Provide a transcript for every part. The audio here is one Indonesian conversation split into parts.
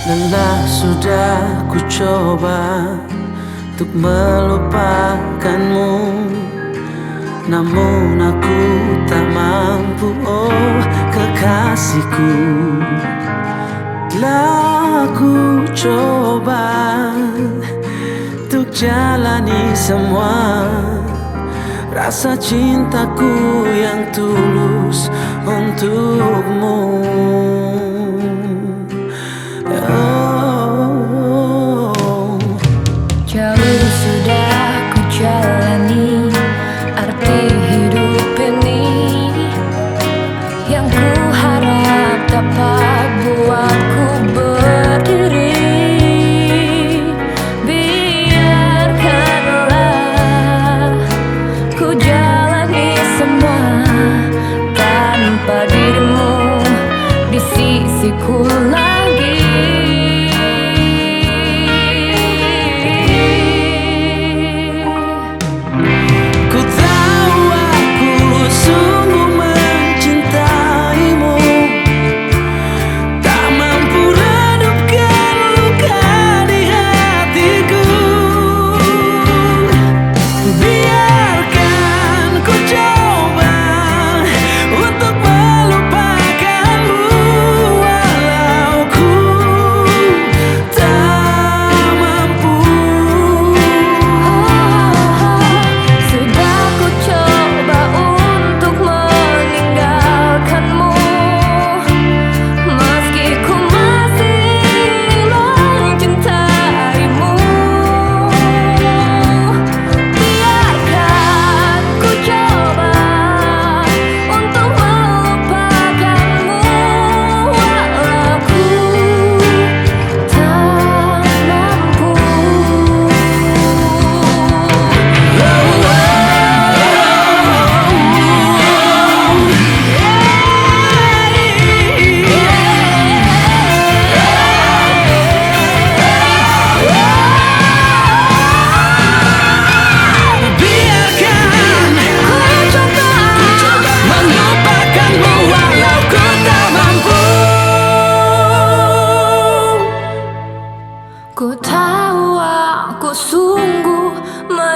Lelah sudah ku coba Untuk melupakanmu. Namun aku tak mampu Oh kekasihku. Telah ku coba Untuk jalani semua Rasa cintaku yang tulus untukmu you up.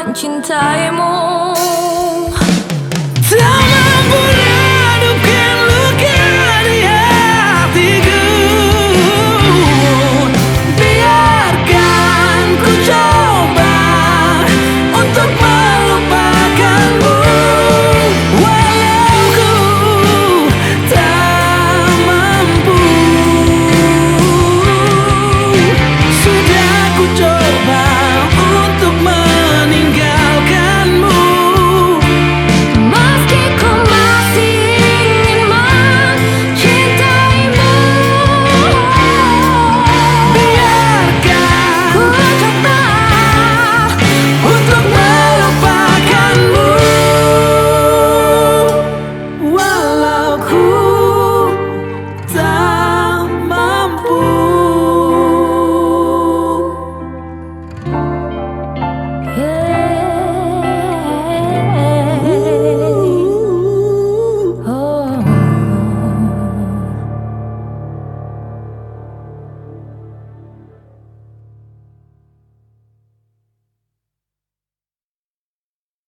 mencintaimu.